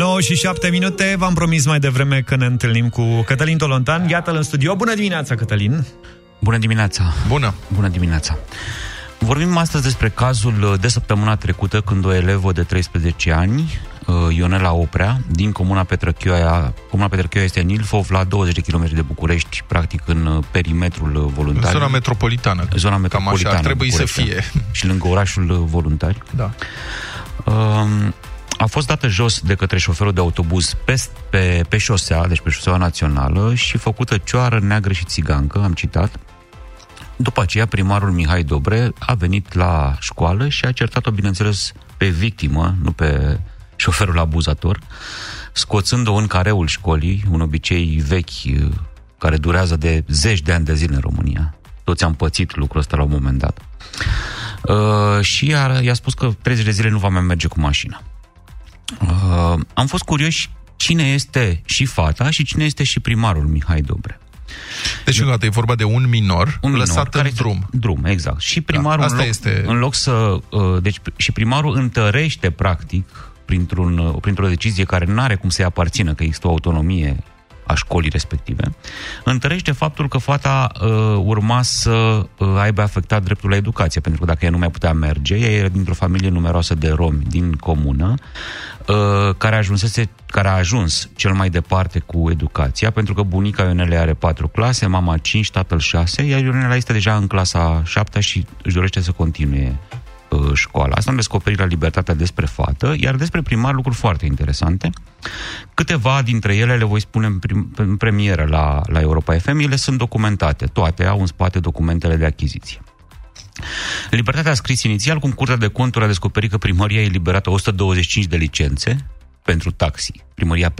9 și 7 minute, v-am promis mai devreme că ne întâlnim cu Cătălin Tolontan. Iată-l în studio. Bună dimineața, Cătălin! Bună dimineața! Bună! Bună dimineața! Vorbim astăzi despre cazul de săptămâna trecută când o elevă de 13 ani, uh, Ionela Oprea, din comuna Petrăchioaia, comuna Petrăchioaia este în Ilfov, la 20 de km de București, practic în uh, perimetrul voluntar. În zona metropolitană. Zona metropolitană. Cam așa, ar trebui să fie. Și lângă orașul voluntari. Da. Um, a fost dată jos de către șoferul de autobuz pe, pe, pe șosea, deci pe șoseaua națională și făcută cioară neagră și țigancă, am citat. După aceea, primarul Mihai Dobre a venit la școală și a certat-o, bineînțeles, pe victimă, nu pe șoferul abuzator, scoțând-o în careul școlii, un obicei vechi care durează de zeci de ani de zile în România. Toți am pățit lucrul ăsta la un moment dat. Uh, și i-a, i-a spus că 30 de zile nu va mai merge cu mașina. Uh, am fost curioși cine este și fata și cine este și primarul Mihai Dobre. Deci, încă e vorba de un minor un lăsat minor care în drum. Drum, exact. Și primarul, da, asta în, loc, este... în loc să... Uh, deci, și primarul întărește, practic, printr-un, uh, printr-o decizie care nu are cum să-i aparțină, că există o autonomie a școlii respective, întărește faptul că fata uh, urma să uh, aibă afectat dreptul la educație, pentru că dacă ea nu mai putea merge, ea era dintr-o familie numeroasă de romi din comună, uh, care, ajunsese, care a ajuns cel mai departe cu educația, pentru că bunica Ionele are patru clase, mama cinci, tatăl șase, iar Ionela este deja în clasa șaptea și își dorește să continue Uh, școala. Asta am descoperit la Libertatea despre fată, iar despre primar lucruri foarte interesante. Câteva dintre ele le voi spune în, prim, în premieră la, la Europa FM, ele sunt documentate, toate au în spate documentele de achiziție. Libertatea a scris inițial cum Curtea de Conturi a descoperit că primăria a eliberat 125 de licențe pentru taxi, primăria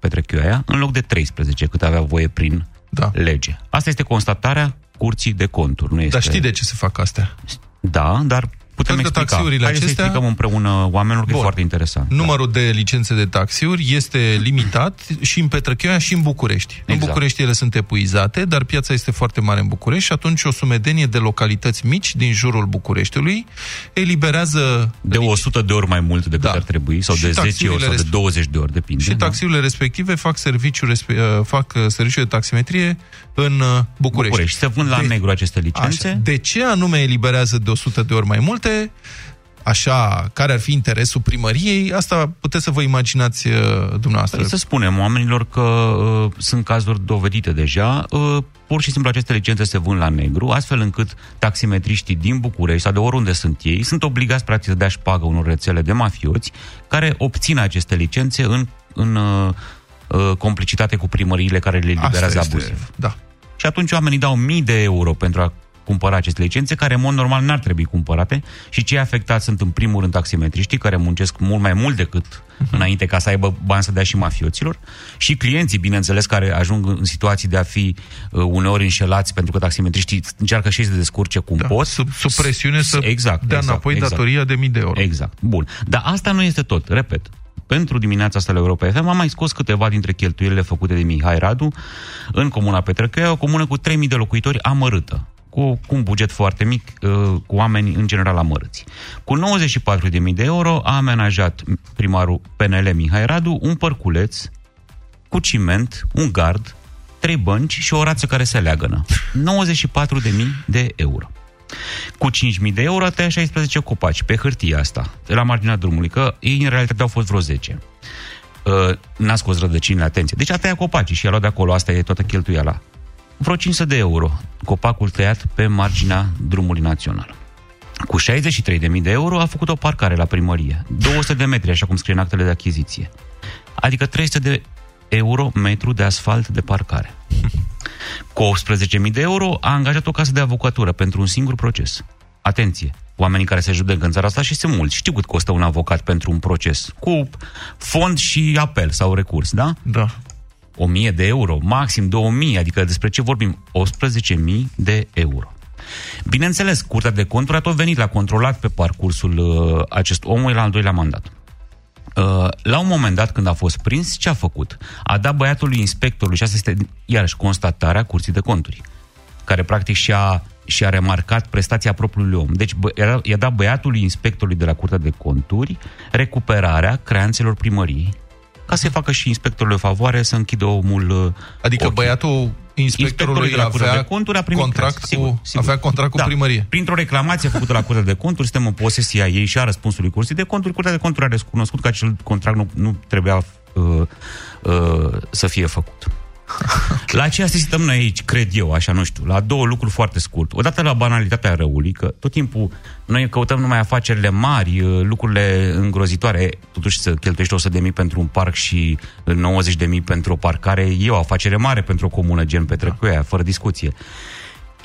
Petrechoaia, în loc de 13 cât avea voie prin da. lege. Asta este constatarea Curții de Conturi. Nu este... Dar știi de ce se fac astea? Da, dar putem explica. taxiurile Hai acestea... să explicăm împreună oamenilor, că Bun. e foarte interesant. Numărul da. de licențe de taxiuri este limitat și în Petrăcheoia și în București. Exact. În București ele sunt epuizate, dar piața este foarte mare în București și atunci o sumedenie de localități mici din jurul Bucureștiului eliberează... De 100 de ori mai mult decât da. ar trebui, sau și de 10 ori, sau de 20 de ori, depinde. Și da? taxiurile respective fac serviciu, uh, fac uh, serviciu de taximetrie în uh, București. București. Se vând la de... negru aceste licențe. Așa. De ce anume eliberează de 100 de ori mai multe? așa, care ar fi interesul primăriei, asta puteți să vă imaginați uh, dumneavoastră. Păi să spunem oamenilor că uh, sunt cazuri dovedite deja, uh, pur și simplu aceste licențe se vând la negru, astfel încât taximetriștii din București sau de oriunde sunt ei, sunt obligați practic să dea șpagă unor rețele de mafioți care obțin aceste licențe în, în uh, uh, complicitate cu primăriile care le eliberează abuziv. Da. Și atunci oamenii dau mii de euro pentru a cumpăra aceste licențe, care în mod normal n-ar trebui cumpărate și cei afectați sunt în primul rând taximetriștii, care muncesc mult mai mult decât uh-huh. înainte ca să aibă bani să dea și mafioților și clienții, bineînțeles, care ajung în situații de a fi uh, uneori înșelați pentru că taximetriștii încearcă și să se descurce cum da, pot. Sub, sub presiune să exact, dea exact, înapoi exact, datoria de mii de euro. Exact. Bun. Dar asta nu este tot. Repet, pentru dimineața asta la Europa FM am mai scos câteva dintre cheltuielile făcute de Mihai Radu în comuna Petrăcăia, o comună cu 3.000 de locuitori amărâtă cu, cu un buget foarte mic, uh, cu oameni în general amărâți. Cu 94.000 de euro a amenajat primarul PNL Mihai Radu un părculeț cu ciment, un gard, trei bănci și o rață care se leagănă. 94.000 de euro. Cu 5.000 de euro a tăiat 16 copaci pe hârtia asta, de la marginea drumului, că ei în realitate au fost vreo 10. Uh, n-a scos rădăcinile, atenție. Deci a tăiat copacii și a luat de acolo, asta e toată cheltuiala vreo 500 de euro, copacul tăiat pe marginea drumului național. Cu 63.000 de euro a făcut o parcare la primărie, 200 de metri, așa cum scrie în actele de achiziție. Adică 300 de euro metru de asfalt de parcare. Cu 18.000 de euro a angajat o casă de avocatură pentru un singur proces. Atenție! Oamenii care se judecă în țara asta și sunt mulți. Știu cât costă un avocat pentru un proces. Cu fond și apel sau recurs, da? Da. 1000 de euro, maxim 2000, adică despre ce vorbim? 11.000 de euro. Bineînțeles, Curtea de Conturi a tot venit, l-a controlat pe parcursul uh, acest omul la al doilea mandat. Uh, la un moment dat, când a fost prins, ce a făcut? A dat băiatului inspectorului, și asta este iarăși constatarea Curții de Conturi, care practic și-a, și-a remarcat prestația propriului om. Deci bă, era, i-a dat băiatului inspectorului de la Curtea de Conturi recuperarea creanțelor primăriei ca să facă și inspectorul o favoare să închidă omul uh, Adică ochii. băiatul inspectorului de la Curtea avea de Conturi a primit contract crez, cu, sigur, sigur. avea contract cu da. primărie. Printr-o reclamație făcută la Curtea de Conturi, suntem în posesia ei și a răspunsului Curții de Conturi. Curtea de Conturi a recunoscut că acel contract nu, nu trebuia uh, uh, să fie făcut. La ce asistăm noi aici, cred eu, așa, nu știu, la două lucruri foarte scurt. Odată la banalitatea răului, că tot timpul noi căutăm numai afacerile mari, uh, lucrurile îngrozitoare. Totuși să cheltuiești 100 de mii pentru un parc și 90 de mii pentru o parcare, e o afacere mare pentru o comună gen Petrecuia, fără discuție.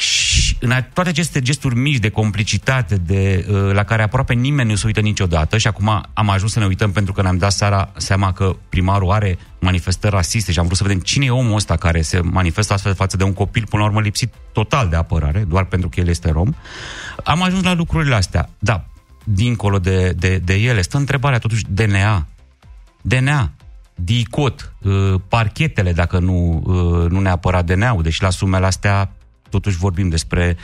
Și în a- toate aceste gesturi mici de complicitate, de, uh, la care aproape nimeni nu se uită niciodată, și acum am ajuns să ne uităm pentru că ne-am dat seara, seama că primarul are manifestări rasiste și am vrut să vedem cine e omul ăsta care se manifestă astfel față de un copil, până la urmă lipsit total de apărare, doar pentru că el este rom. Am ajuns la lucrurile astea. Da, dincolo de, de, de ele, stă întrebarea totuși DNA. DNA, DICOT, uh, parchetele, dacă nu, uh, nu neapărat DNA-ul, deși la sumele astea totuși vorbim despre,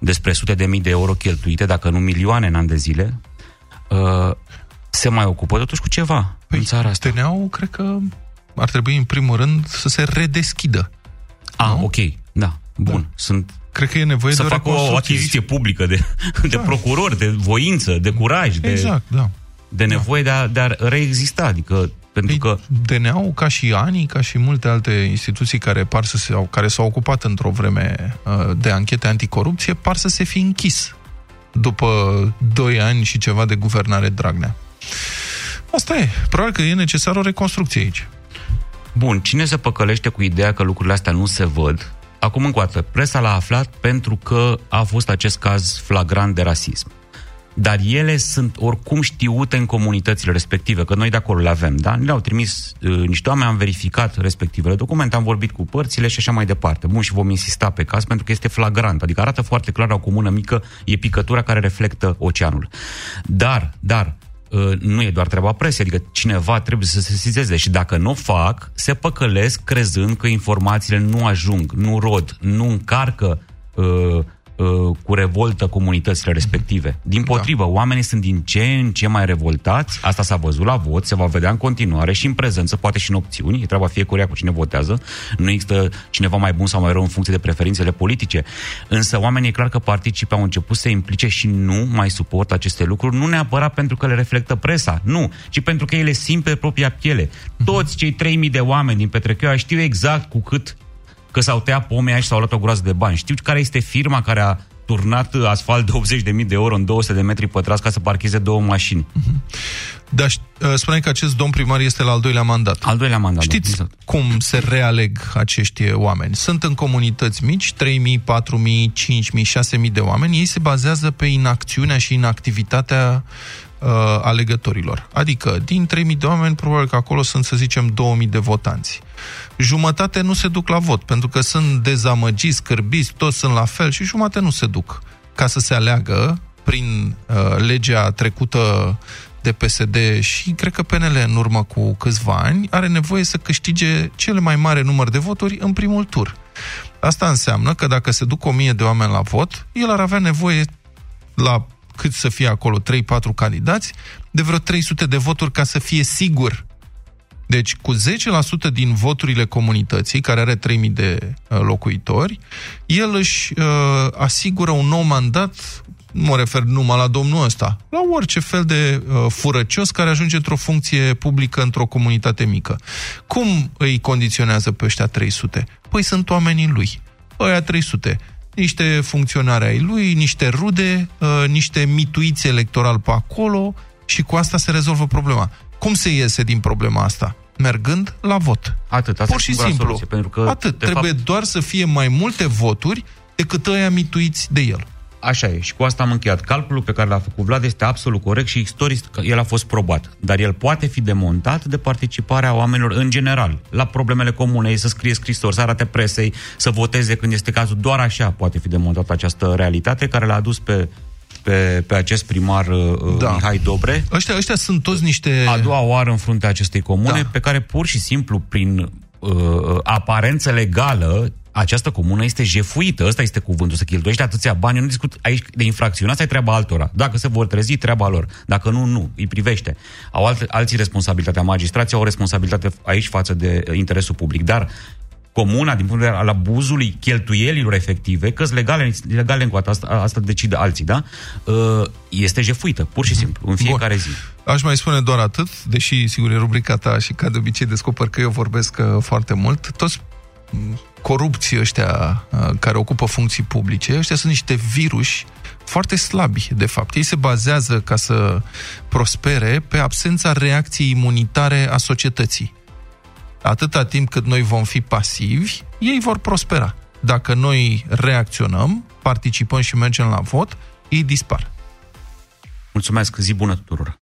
despre sute de mii de euro cheltuite, dacă nu milioane în ani de zile, uh, se mai ocupă totuși cu ceva Păi, în țara asta. DNA-ul cred că ar trebui în primul rând să se redeschidă. Ah, nu? ok, da, bun. Da. Sunt Cred că e nevoie să de o facă o reconstrucție. achiziție publică de, de procurori, de voință, de curaj, de, Exact, da. de nevoie de a, de a reexista. Adică, pentru că Păi, DNA-ul, ca și ANI, ca și multe alte instituții care par să se, care s-au ocupat într-o vreme uh, de anchete anticorupție, par să se fi închis după 2 ani și ceva de guvernare Dragnea. Asta e. Probabil că e necesară o reconstrucție aici. Bun, cine se păcălește cu ideea că lucrurile astea nu se văd? Acum încă o dată, presa l-a aflat pentru că a fost acest caz flagrant de rasism. Dar ele sunt oricum știute în comunitățile respective, că noi de acolo le avem, da? Ne-au trimis uh, niște oameni, am verificat respectivele documente, am vorbit cu părțile și așa mai departe. Bun, și vom insista pe caz pentru că este flagrant, adică arată foarte clar la o comună mică, e picătura care reflectă oceanul. Dar, dar, uh, nu e doar treaba presei, adică cineva trebuie să se sesizeze și dacă nu o fac, se păcălesc crezând că informațiile nu ajung, nu rod, nu încarcă uh, uh, cu revoltă comunitățile respective. Din potrivă, da. oamenii sunt din ce în ce mai revoltați, asta s-a văzut la vot, se va vedea în continuare și în prezență, poate și în opțiuni, e treaba fiecăruia cu cine votează, nu există cineva mai bun sau mai rău în funcție de preferințele politice, însă oamenii e clar că participă, au început să se implice și nu mai suportă aceste lucruri, nu neapărat pentru că le reflectă presa, nu, ci pentru că ele simt pe propria piele. Toți cei 3000 de oameni din Petrecheoa știu exact cu cât că s-au tăiat pomii și s-au luat o groază de bani. Știu care este firma care a turnat asfalt de 80.000 de euro în 200 de metri pătrați ca să parcheze două mașini. Dar uh, spuneai că acest domn primar este la al doilea mandat. Al doilea mandat. Știți da, exact. cum se realeg acești oameni? Sunt în comunități mici, 3.000, 4.000, 5.000, 6.000 de oameni. Ei se bazează pe inacțiunea și inactivitatea uh, alegătorilor. Adică, din 3.000 de oameni, probabil că acolo sunt, să zicem, 2.000 de votanți. Jumătate nu se duc la vot, pentru că sunt dezamăgiți, scârbiți, toți sunt la fel și jumătate nu se duc. Ca să se aleagă prin uh, legea trecută de PSD și cred că PNL în urmă cu câțiva ani are nevoie să câștige cel mai mare număr de voturi în primul tur. Asta înseamnă că dacă se duc o mie de oameni la vot, el ar avea nevoie la cât să fie acolo 3-4 candidați, de vreo 300 de voturi ca să fie sigur. Deci cu 10% din voturile comunității, care are 3000 de uh, locuitori, el își uh, asigură un nou mandat nu mă refer numai la domnul ăsta, la orice fel de uh, furăcios care ajunge într-o funcție publică într-o comunitate mică. Cum îi condiționează pe ăștia 300? Păi sunt oamenii lui. Ăia 300. Niște funcționari ai lui, niște rude, uh, niște mituiți electoral pe acolo și cu asta se rezolvă problema. Cum se iese din problema asta? Mergând la vot. Atât, asta Pur e și singura simplu. Soluție, pentru că, Atât. de Trebuie fapt, doar să fie mai multe voturi decât ăia mituiți de el. Așa e. Și cu asta am încheiat. Calculul pe care l-a făcut Vlad este absolut corect și istoric că el a fost probat. Dar el poate fi demontat de participarea oamenilor în general la problemele comune, ei să scrie scrisori, să arate presei, să voteze când este cazul. Doar așa poate fi demontată această realitate care l-a adus pe, pe, pe acest primar uh, Da. Mihai Dobre. Ăștia, ăștia sunt toți niște... A doua oară în fruntea acestei comune, Da. pe care pur și simplu prin uh, aparență legală această comună este jefuită, ăsta este cuvântul, să cheltuiește atâția bani, eu nu discut aici de infracțiune, asta e treaba altora. Dacă se vor trezi, treaba lor. Dacă nu, nu, îi privește. Au alt, alții responsabilitatea, magistrații au o responsabilitate aici față de interesul public, dar comuna, din punct de vedere al abuzului cheltuielilor efective, că legale, legale încă asta, asta decide alții, da? Uh, este jefuită, pur și simplu, în fiecare Bun. zi. Aș mai spune doar atât, deși, sigur, e rubrica ta și ca de obicei descoper că eu vorbesc uh, foarte mult, toți mm, corupții ăștia uh, care ocupă funcții publice, ăștia sunt niște viruși foarte slabi, de fapt. Ei se bazează ca să prospere pe absența reacției imunitare a societății. Atâta timp cât noi vom fi pasivi, ei vor prospera. Dacă noi reacționăm, participăm și mergem la vot, ei dispar. Mulțumesc, zi bună tuturor!